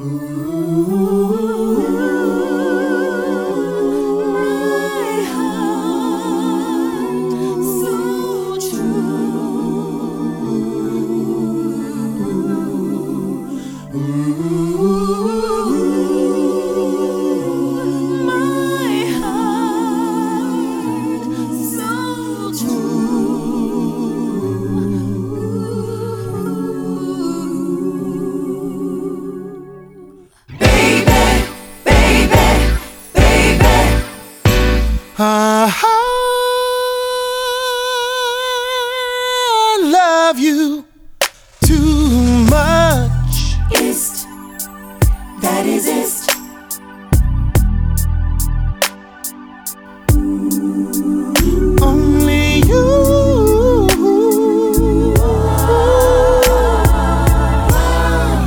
Ooh. I love you too much. Ist, that is ist. Only you.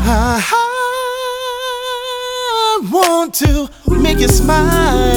I want to make you smile.